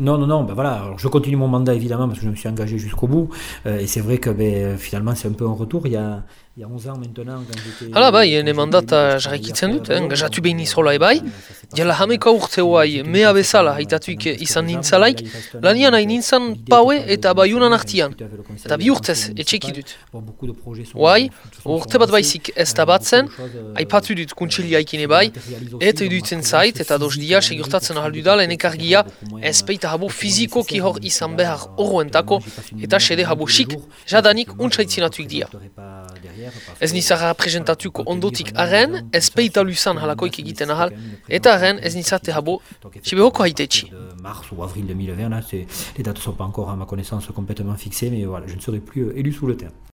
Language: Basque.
Non, non, non, ben voilà, alors je continue mon mandat évidemment parce que je me suis engagé jusqu'au bout. Euh, et c'est vrai que ben, finalement c'est un peu un retour. Il y a, il y a 11 ans maintenant, quand j'étais. Hala bai, ene mandata jarraikitzen dut, engajatu behin izola ebai. Jala hameko urte hoai, mea bezala haitatuik izan nintzalaik, lanian hain nintzan paue eta baiunan artian. Eta bi urtez, etxeki dut. Hoai, urte bat baizik ez da batzen, aipatu dut kuntsiliaikin ebai, eta idutzen zait, eta dos dia segurtatzen ahaldu dala enekargia, ez peita habo fizikoki hor izan behar horroentako, eta sede habo xik, jadanik untsaitzinatuik dia. Ez nizara presentatuko ondotik arren, ez peita luzan halakoik egiten ahal, eta arren ez nizate habo, sibehoko haitetxi. Mars ou avril 2020, là, les dates ne sont pas encore à ma connaissance complètement fixées, mais voilà, je ne serai plus élu sous le terme.